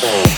Oh.